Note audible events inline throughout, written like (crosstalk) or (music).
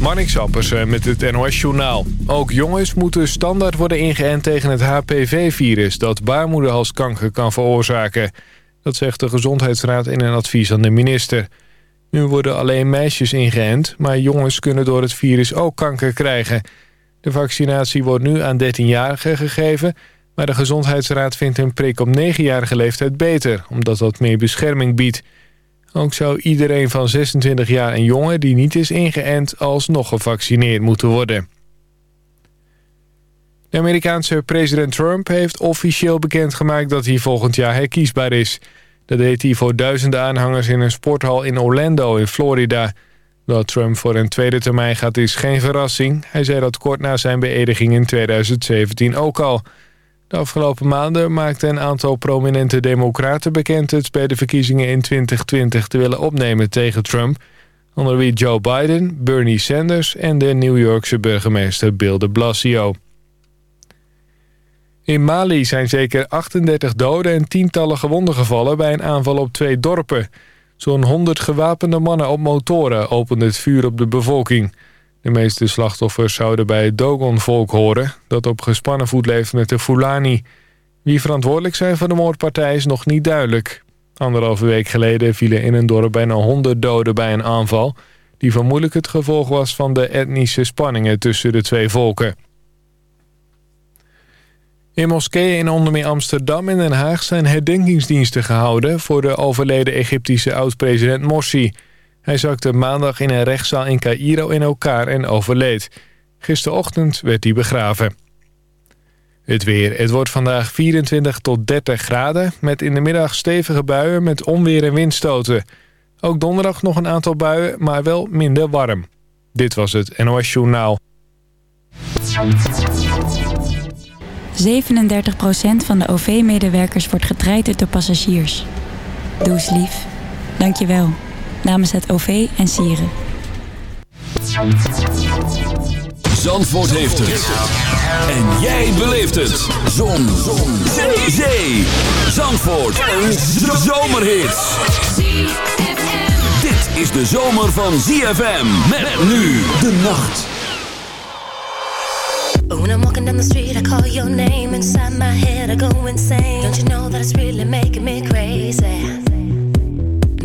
Marnix Ampersen met het NOS-journaal. Ook jongens moeten standaard worden ingeënt tegen het HPV-virus... dat baarmoederhalskanker kan veroorzaken. Dat zegt de Gezondheidsraad in een advies aan de minister. Nu worden alleen meisjes ingeënt... maar jongens kunnen door het virus ook kanker krijgen. De vaccinatie wordt nu aan 13-jarigen gegeven... maar de Gezondheidsraad vindt een prik op 9-jarige leeftijd beter... omdat dat meer bescherming biedt... Ook zou iedereen van 26 jaar en jonger die niet is ingeënt... alsnog gevaccineerd moeten worden. De Amerikaanse president Trump heeft officieel bekendgemaakt... dat hij volgend jaar herkiesbaar is. Dat deed hij voor duizenden aanhangers in een sporthal in Orlando in Florida. Dat Trump voor een tweede termijn gaat is geen verrassing. Hij zei dat kort na zijn beëdiging in 2017 ook al... De afgelopen maanden maakte een aantal prominente democraten bekend... het bij de verkiezingen in 2020 te willen opnemen tegen Trump. Onder wie Joe Biden, Bernie Sanders en de New Yorkse burgemeester Bill de Blasio. In Mali zijn zeker 38 doden en tientallen gewonden gevallen... bij een aanval op twee dorpen. Zo'n 100 gewapende mannen op motoren openden het vuur op de bevolking... De meeste slachtoffers zouden bij het Dogon-volk horen... dat op gespannen voet leeft met de Fulani. Wie verantwoordelijk zijn voor de moordpartij is nog niet duidelijk. Anderhalve week geleden vielen in een dorp bijna 100 doden bij een aanval... die vermoedelijk het gevolg was van de etnische spanningen tussen de twee volken. In moskeeën in onder meer Amsterdam en Den Haag zijn herdenkingsdiensten gehouden... voor de overleden Egyptische oud-president Morsi... Hij zakte maandag in een rechtszaal in Cairo in elkaar en overleed. Gisterochtend werd hij begraven. Het weer. Het wordt vandaag 24 tot 30 graden... met in de middag stevige buien met onweer en windstoten. Ook donderdag nog een aantal buien, maar wel minder warm. Dit was het NOS Journaal. 37% van de OV-medewerkers wordt getraind door passagiers. Doe lief. Dank je wel namens het OV en Sieren. Zandvoort heeft het. En jij beleeft het. Zon. Zon. Zee. Zee. Zandvoort. Een zomerhit. Dit is de zomer van ZFM. Met nu de nacht. When I'm walking down the street, I call your name inside my head. I go insane. Don't you know that it's really making me crazy?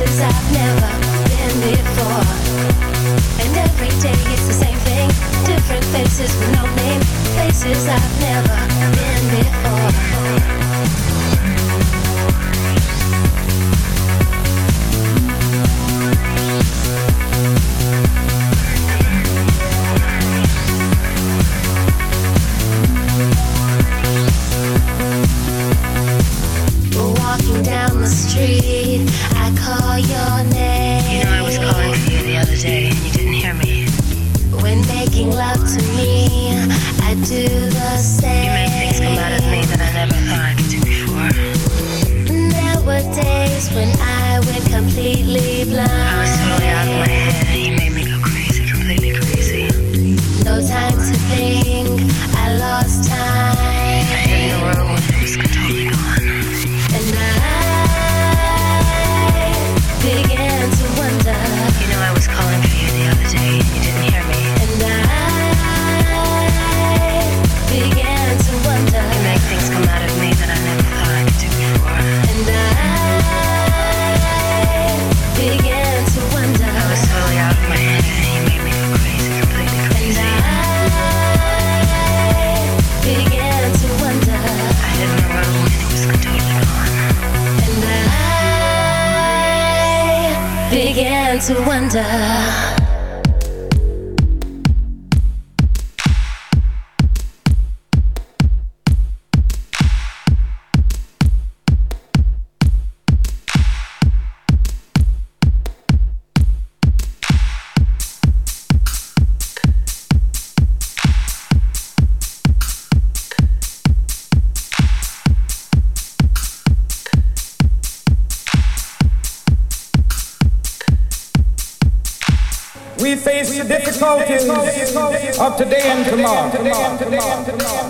I've never been before. And every day it's the same thing. Different faces with no name. Places I've never been before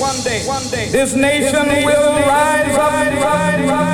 One day, this nation will rise up,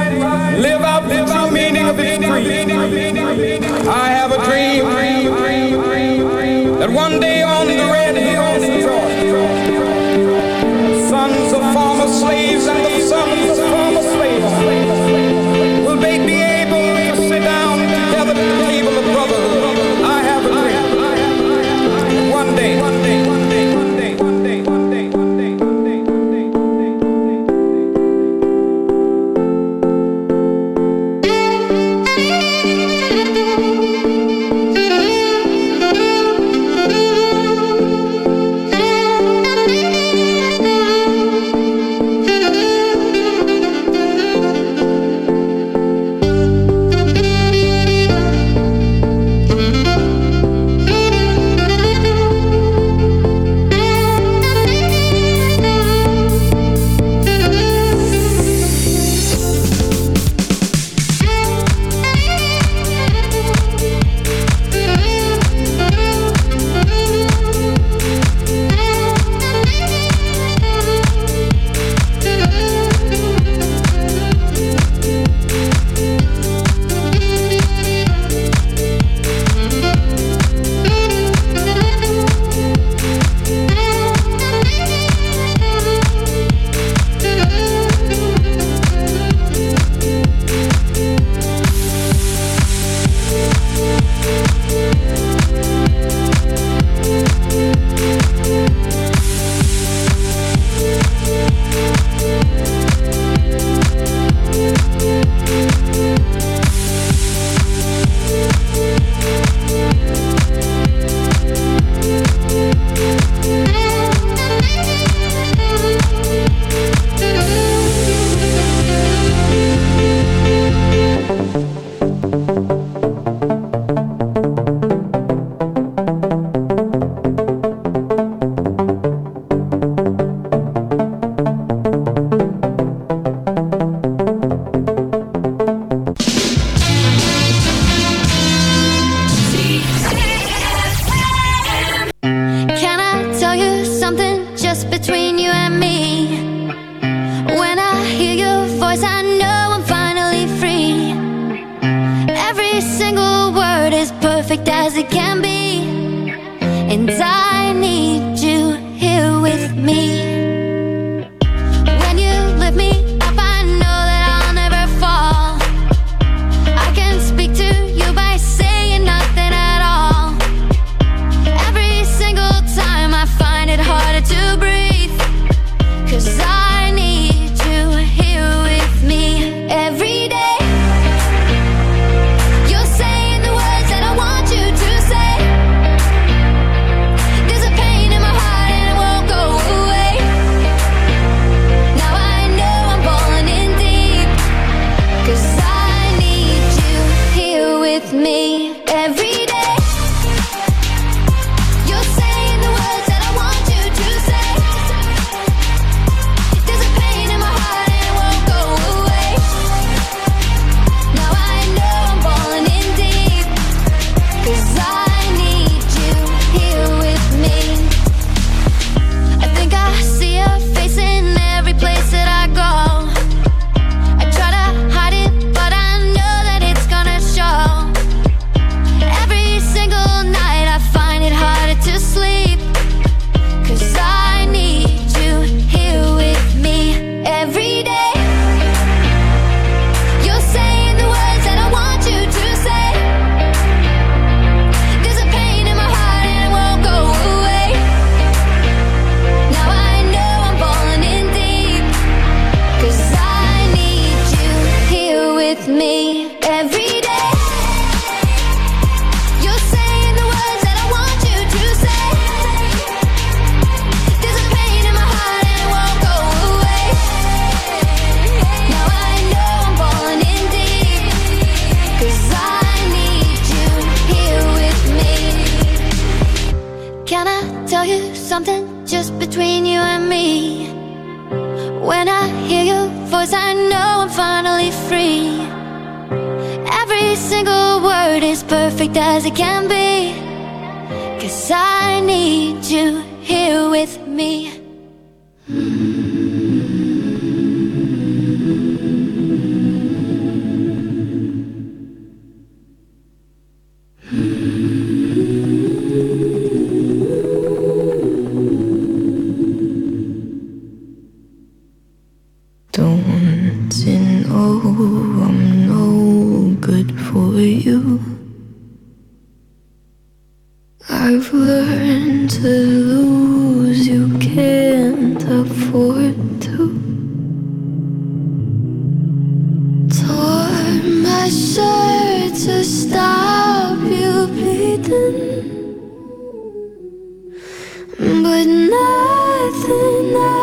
but nothing.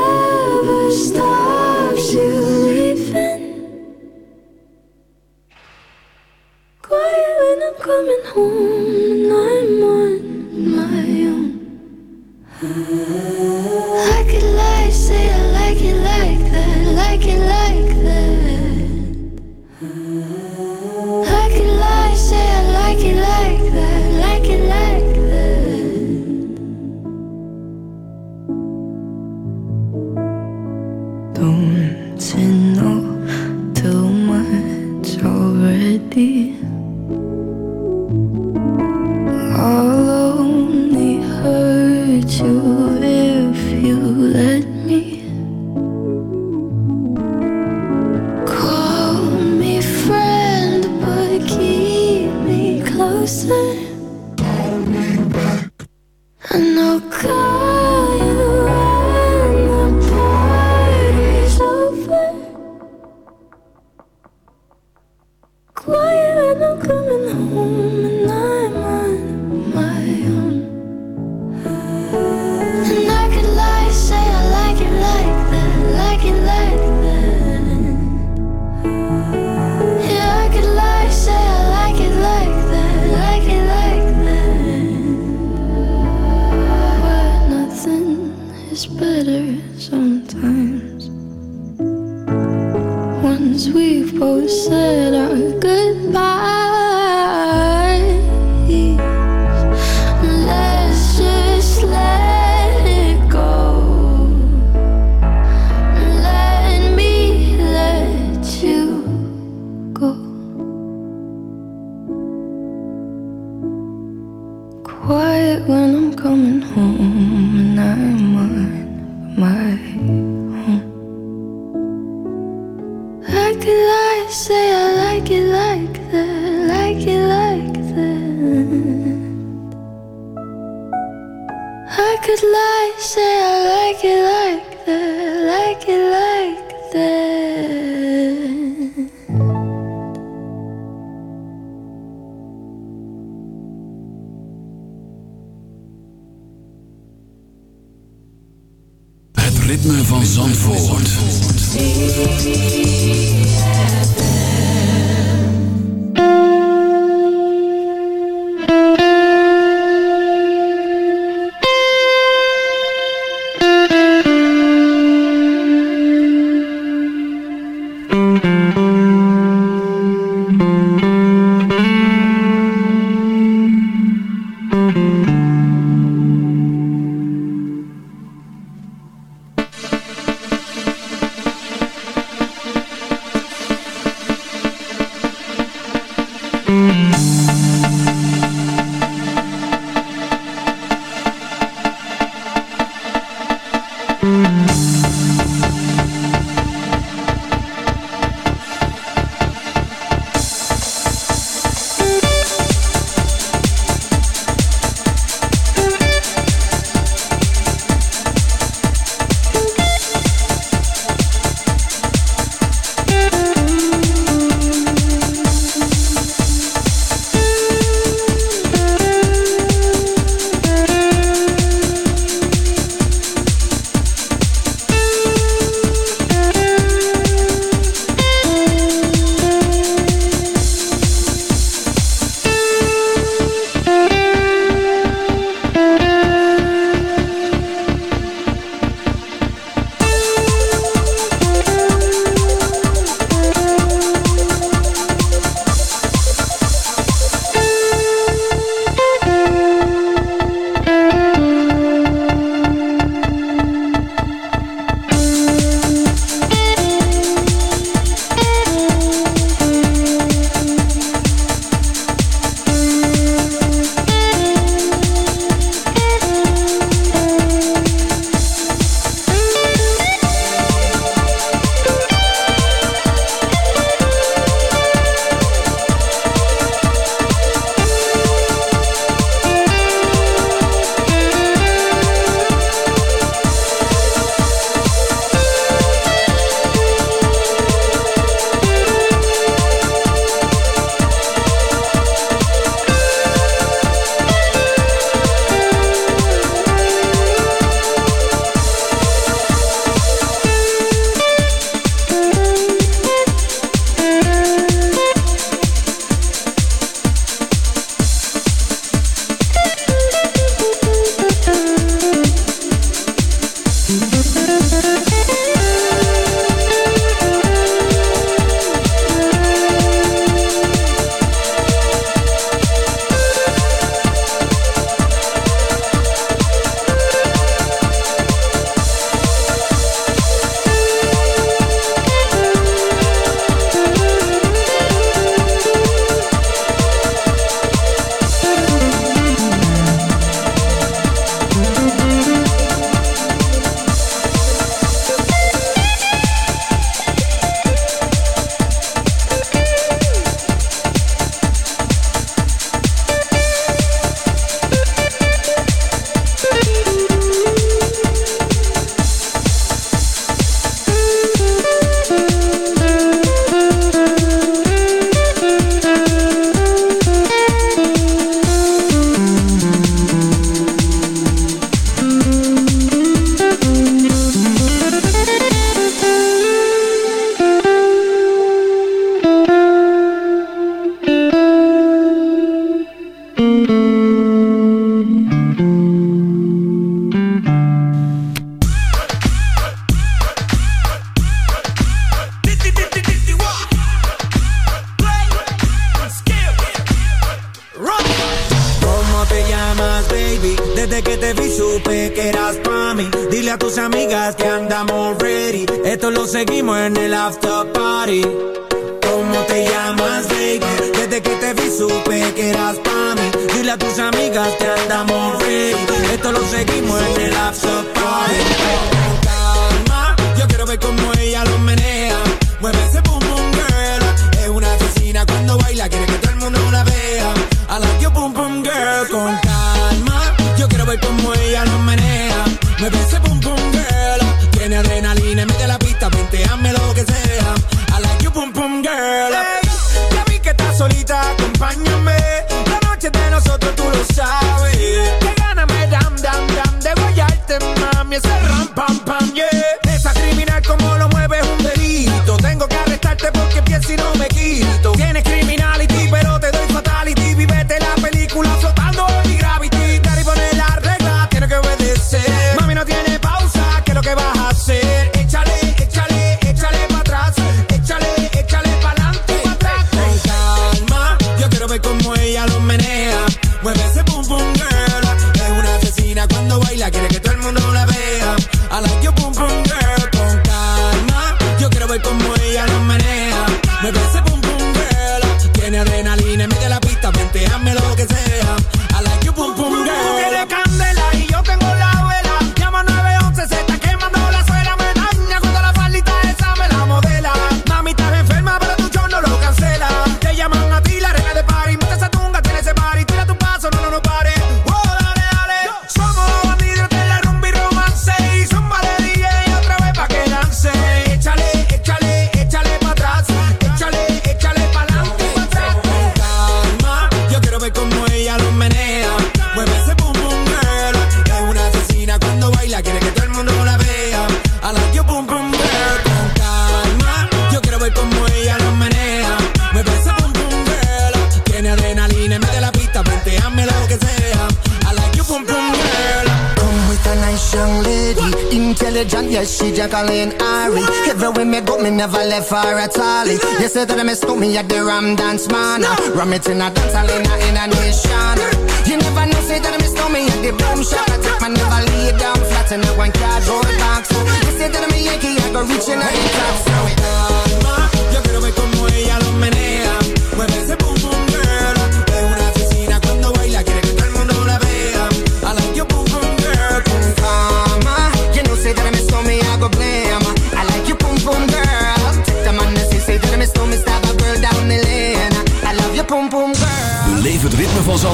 Man. Ram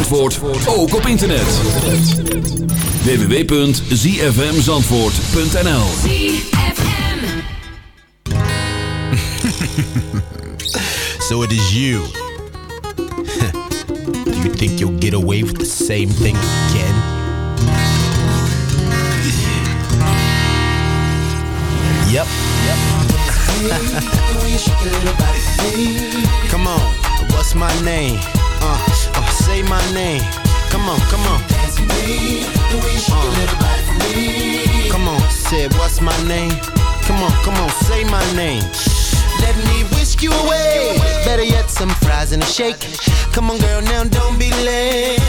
Zandvoort, ook op internet. www.zfmzandvoort.nl (laughs) So it is you. (laughs) You think you'll get away with the same thing again? (laughs) Yep. come on, what's my name? Uh, say my name. Come on, come on. Dance with me, the way you Uh, come on, say what's my name? Come on, come on, say my name. Let me whisk you away. Better yet, some fries and a shake. Come on, girl, now don't be late.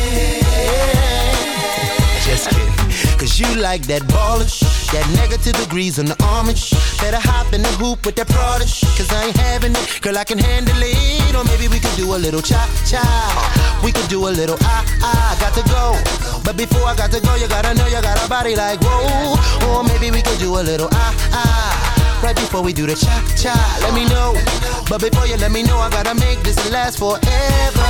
Just kidding. Cause you like that baller. That negative degrees on the armor. Better hop in the hoop with that Prada. Cause I ain't having it. Girl, I can handle it. Or maybe we could do a little cha cha. We could do a little ah ah. Got to go. But before I got to go, you gotta know you got a body like whoa. Or maybe we could do a little ah ah. Right before we do the cha cha, let me know. But before you let me know, I gotta make this last forever.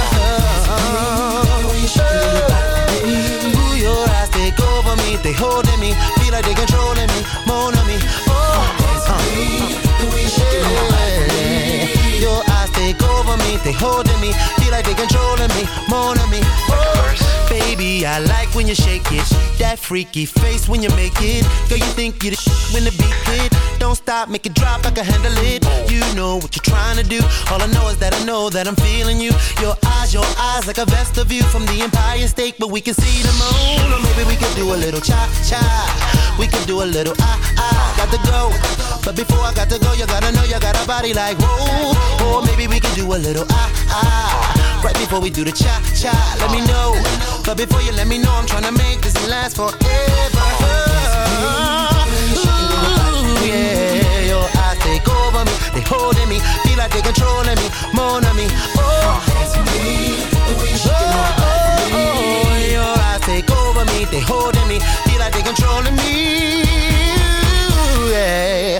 Ooh, your eyes take over me, they holding me, feel like they controlling me, on me. Yeah. Your eyes take over me, they holding me, feel like they controlling me, more me. Oh, baby, I like when you shake it, that freaky face when you make it. Girl, you think you the sh- when the beat hit. Don't stop, make it drop, I can handle it. You know what you're trying to do. All I know is that I know that I'm feeling you. Your eyes, your eyes, like a vesta view from the Empire State, but we can see the moon. Or maybe we could do a little cha cha. We could do a little ah ah. Got to go, but before I got to go, you gotta know you got a body like whoa. Or maybe we could do a little ah ah. Right before we do the cha cha, let me know. But before you let me know, I'm trying to make this last forever. Ooh, yeah, your eyes take over me, they holding me, feel like they controlling me, more than me. Oh, oh, oh, your eyes take over me, they holding me, feel like they controlling me. Yeah,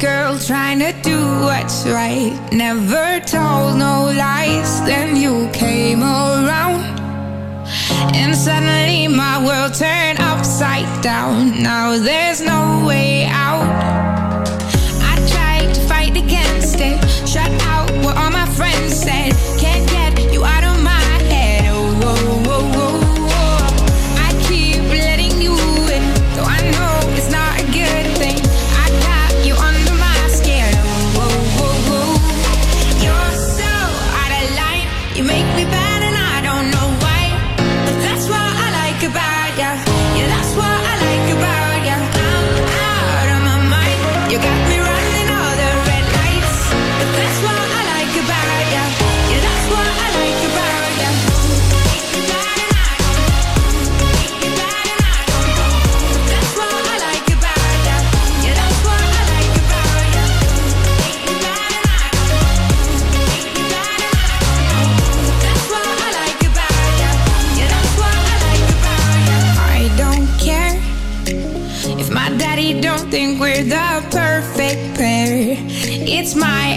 girl trying to do what's right. Never told no lies Then you came around. And suddenly my world turned upside down. Now there's no way out. I tried to fight against it Shut out what all my friends said. my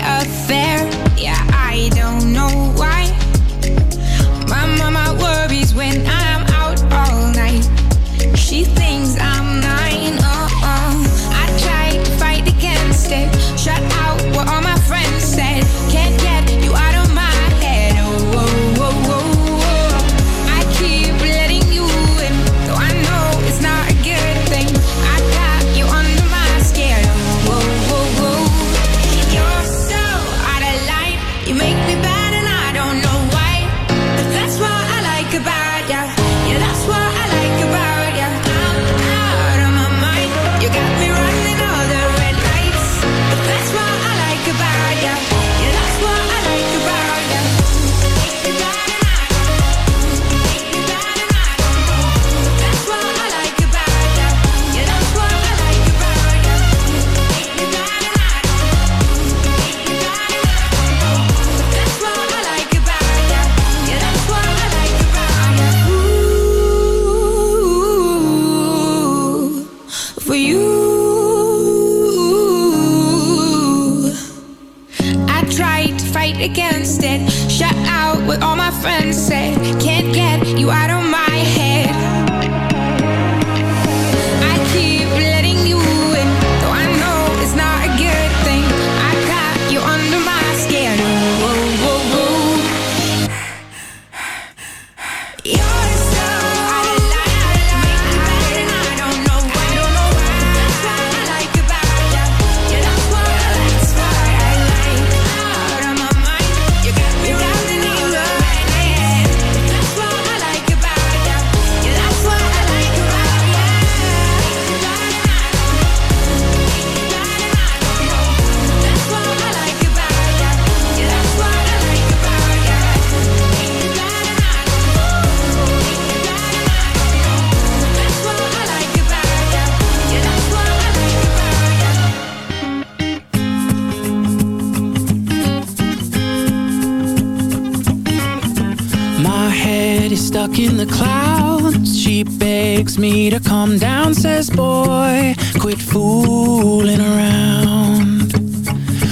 fooling around.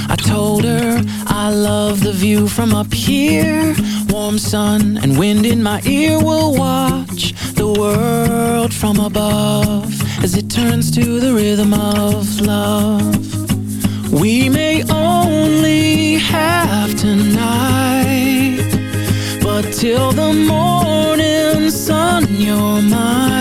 I told her I love the view from up here. Warm sun and wind in my ear will watch the world from above as it turns to the rhythm of love. We may only have tonight, but till the morning sun, you're mine,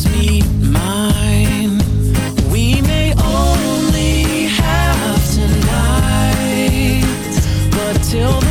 meet mine. We may only have tonight, but till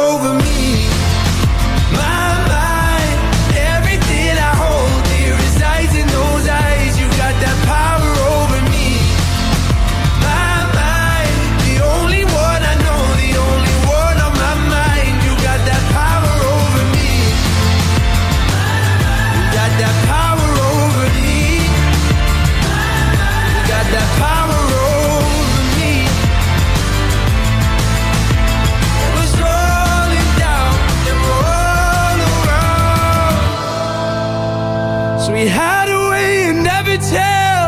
we hide away and never tell.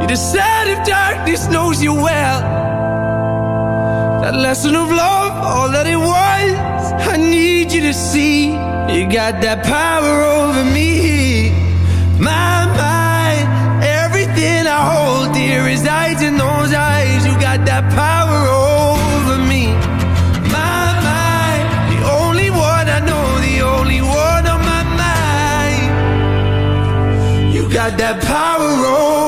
You decide if darkness knows you well. That lesson of love, all that it was, I need you to see. You got that power over me, my mind. Everything I hold dear is I. got that power on.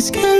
Please carry